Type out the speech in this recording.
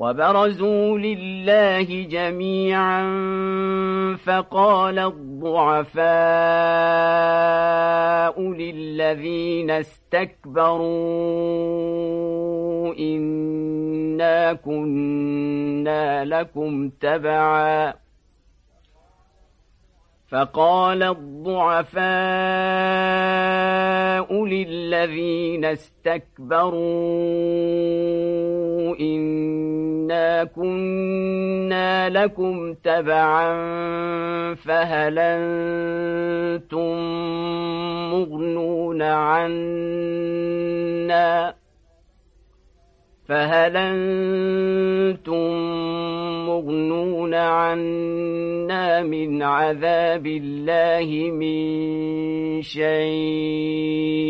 وبرزوا لله جميعا فقال الضعفاء للذين استكبروا إنا كنا لكم تبعا. فقال الضعفاء للذين استكبروا إنا كنا لكم تبعا فهل أنتم مغنون عنا فهل أنتم مغنون عنا من عذاب الله من شيء